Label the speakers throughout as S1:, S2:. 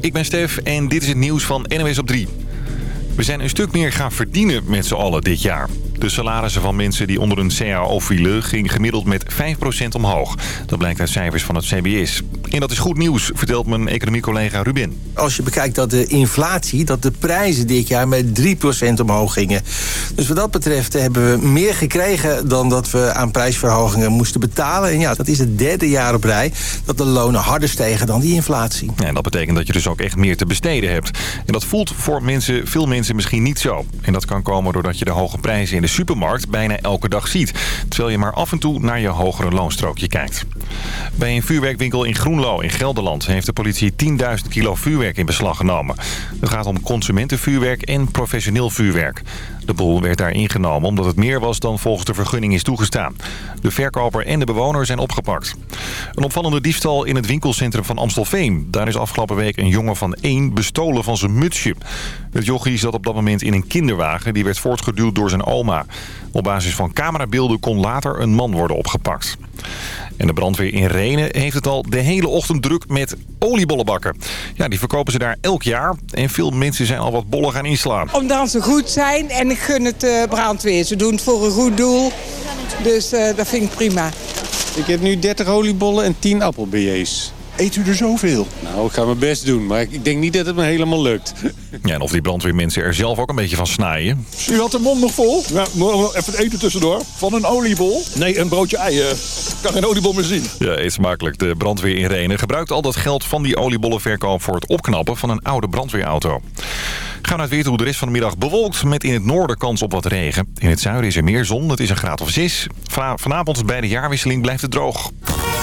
S1: Ik ben Stef en dit is het nieuws van NOS op 3. We zijn een stuk meer gaan verdienen met z'n allen dit jaar. De salarissen van mensen die onder een CAO vielen gingen gemiddeld met 5% omhoog. Dat blijkt uit cijfers van het CBS. En dat is goed nieuws, vertelt mijn economiecollega Ruben.
S2: Als je bekijkt dat de inflatie, dat de prijzen dit jaar met 3% omhoog gingen. Dus wat dat betreft hebben we meer gekregen dan dat we aan prijsverhogingen moesten betalen. En ja, dat is het derde jaar op rij dat de lonen harder stegen dan die inflatie.
S1: En dat betekent dat je dus ook echt meer te besteden hebt. En dat voelt voor mensen, veel mensen misschien niet zo. En dat kan komen doordat je de hoge prijzen in de supermarkt bijna elke dag ziet. Terwijl je maar af en toe naar je hogere loonstrookje kijkt. Bij een vuurwerkwinkel in Groenlo in Gelderland heeft de politie 10.000 kilo vuurwerk in beslag genomen. Het gaat om consumentenvuurwerk en professioneel vuurwerk. De boel werd daar ingenomen omdat het meer was dan volgens de vergunning is toegestaan. De verkoper en de bewoner zijn opgepakt. Een opvallende diefstal in het winkelcentrum van Amstelveen. Daar is afgelopen week een jongen van één bestolen van zijn mutsje. Het jochie zat op dat moment in een kinderwagen. Die werd voortgeduwd door zijn oma. Op basis van camerabeelden kon later een man worden opgepakt. En de brandweer in Renen heeft het al de hele ochtend druk met oliebollenbakken. Ja, die verkopen ze daar elk jaar. En veel mensen zijn al wat bollen gaan inslaan.
S3: Omdat ze goed zijn en ik gun het uh, brandweer. Ze doen het voor een goed doel. Dus uh, dat vind ik prima.
S4: Ik heb nu 30 oliebollen en 10 appelbeignets.
S5: Eet u er zoveel?
S4: Nou, ik ga mijn best doen, maar ik denk niet dat het me helemaal lukt.
S1: Ja, en of die brandweermensen er zelf ook een beetje van snijden.
S5: U had de mond nog vol? Ja, even het eten tussendoor. Van een oliebol? Nee, een broodje eieren. Ik kan geen oliebol meer zien.
S1: Ja, eet smakelijk. De brandweer in Renen gebruikt al dat geld van die oliebollenverkoop... voor het opknappen van een oude brandweerauto. Gaan naar het weer toe. De rest van de middag bewolkt met in het noorden kans op wat regen. In het zuiden is er meer zon. Het is een graad of 6. Vanavond bij de jaarwisseling blijft het droog.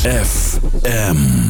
S6: ZFM.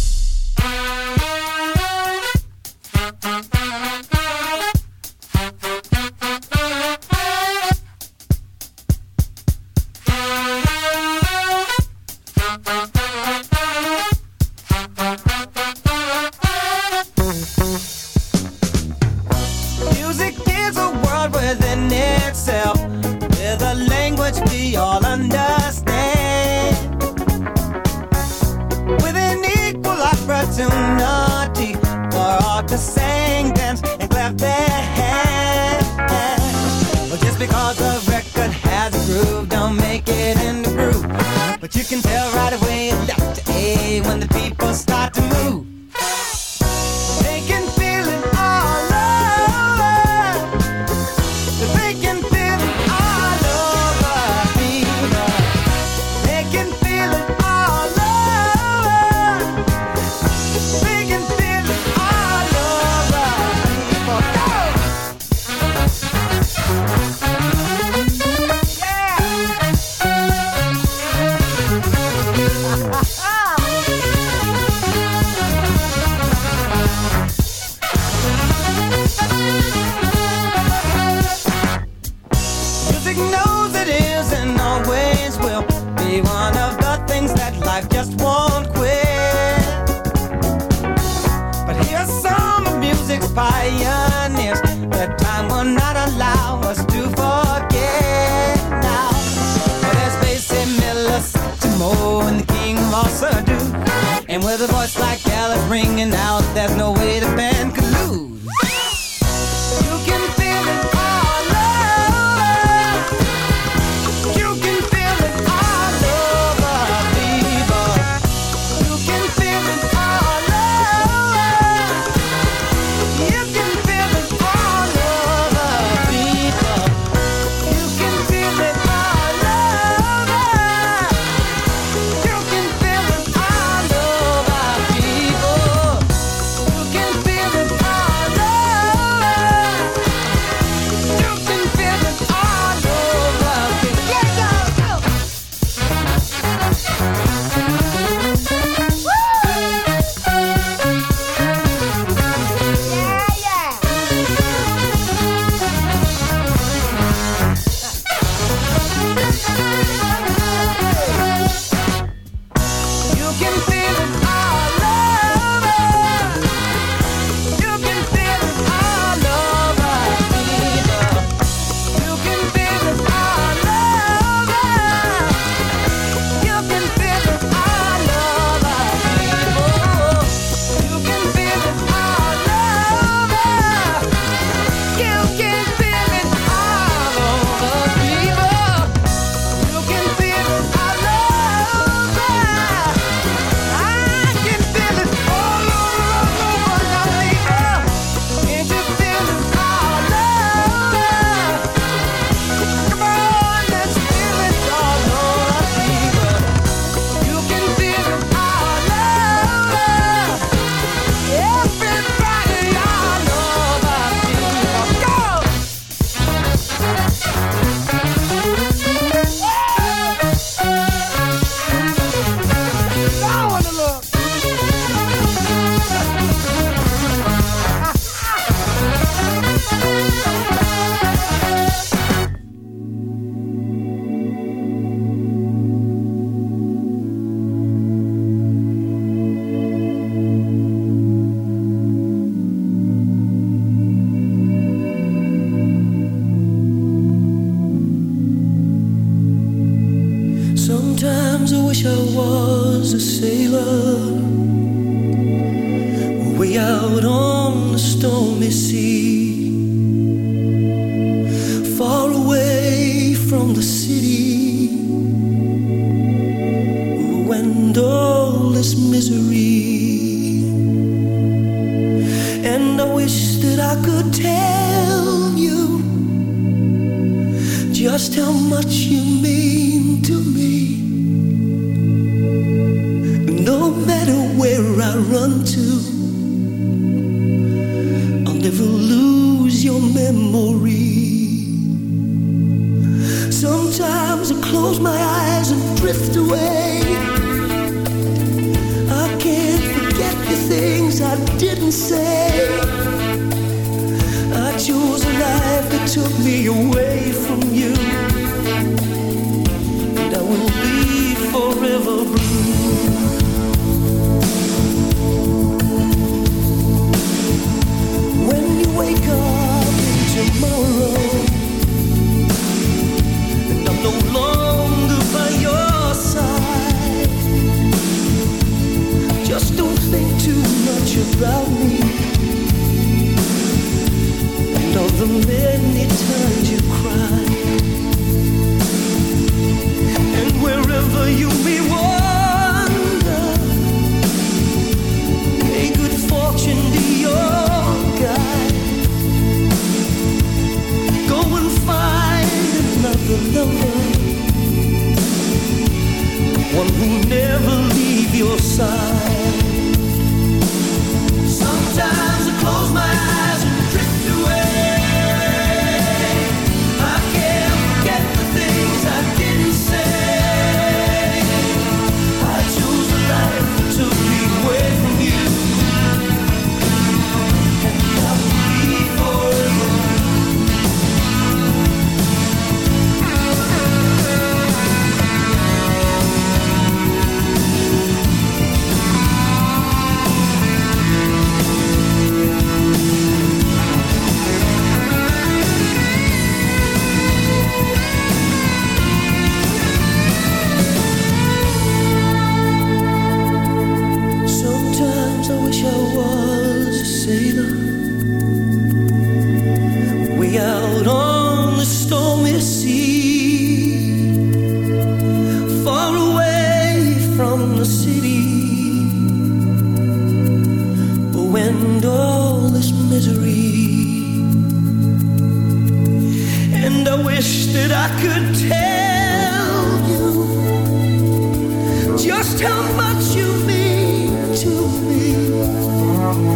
S7: A
S6: voice like hell ringing out. There's no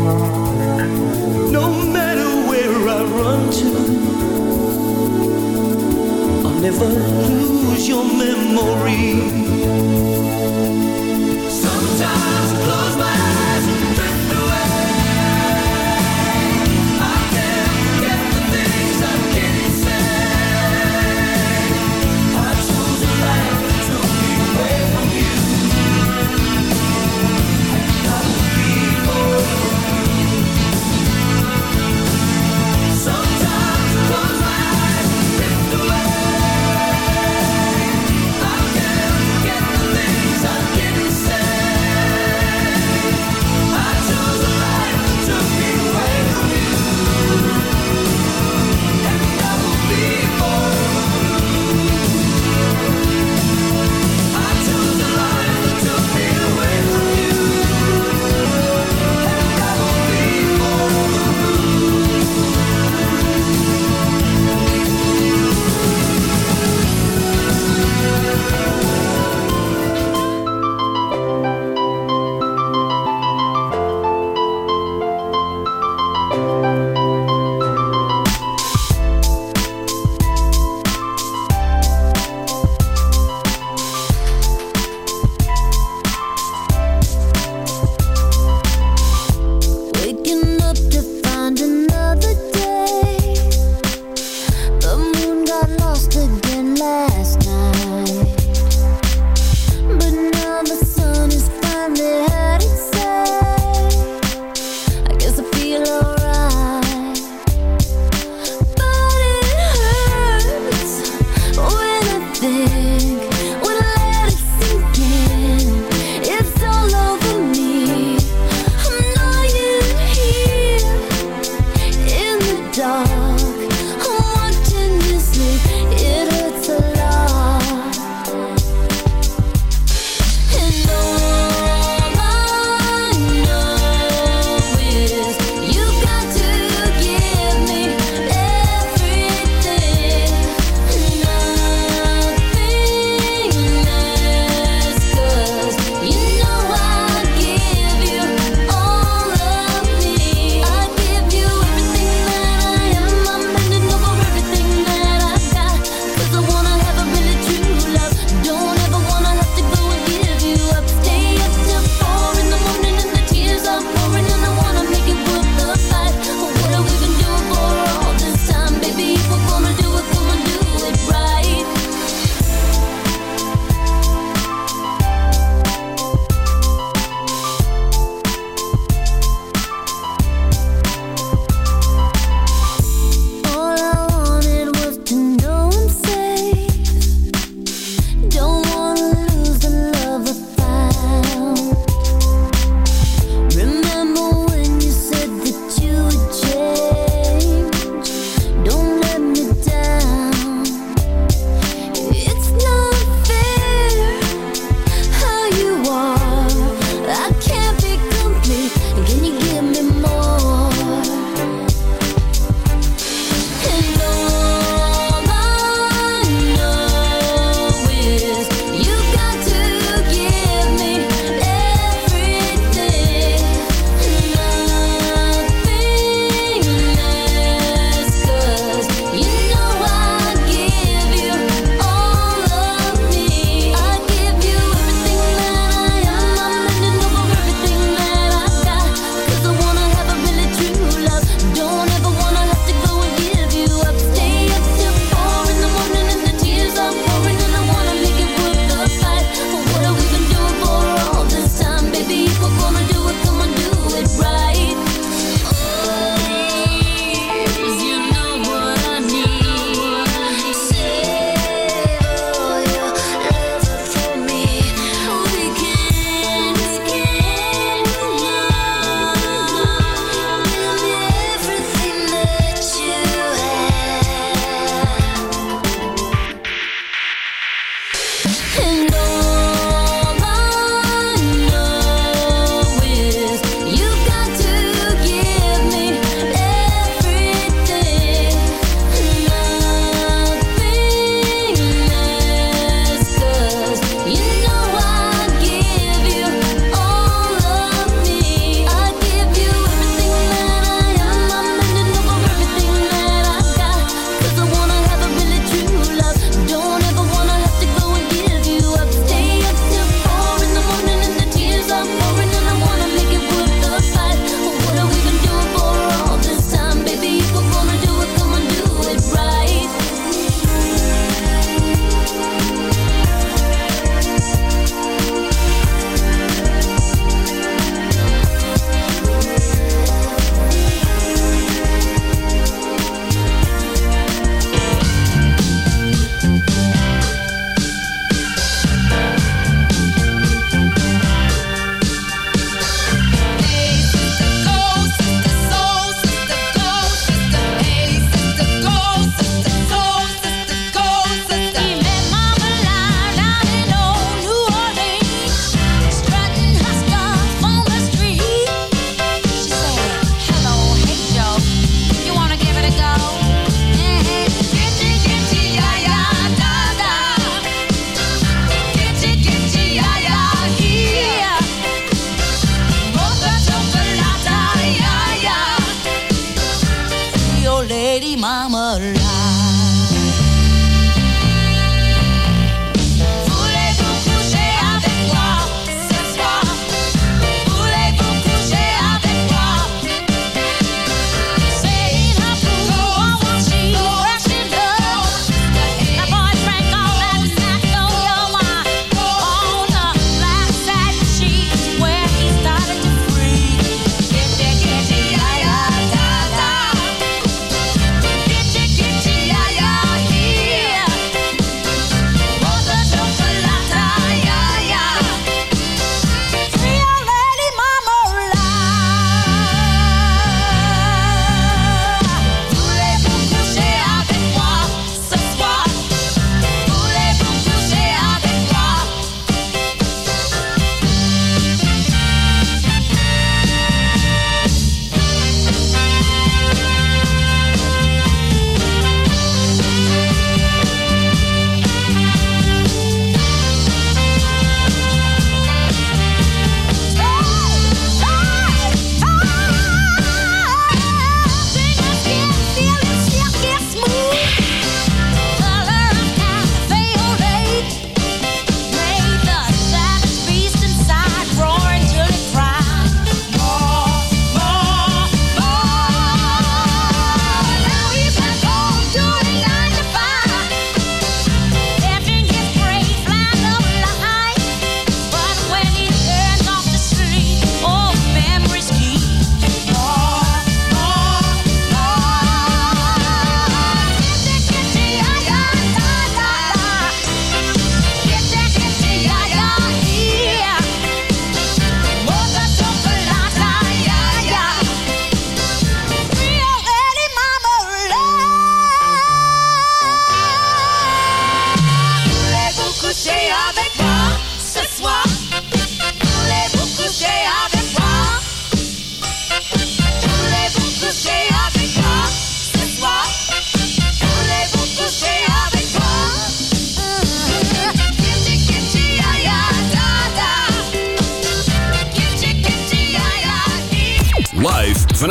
S6: you.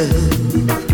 S8: Love,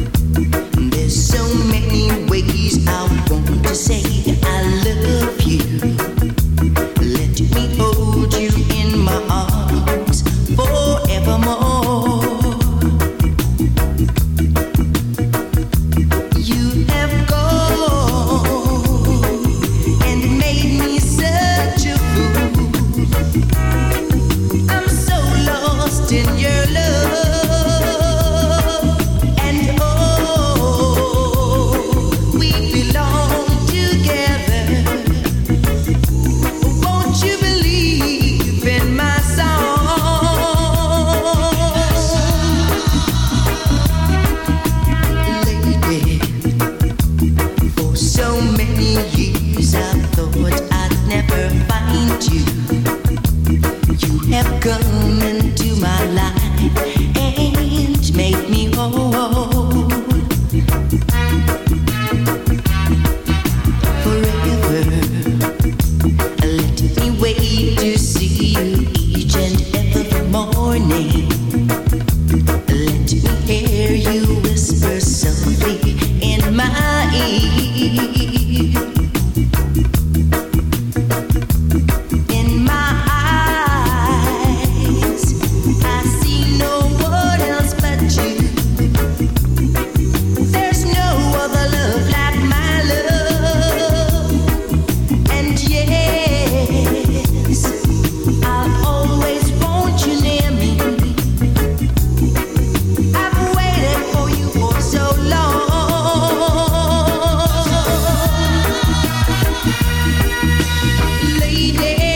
S9: needed.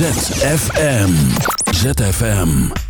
S6: ZFM. ZFM.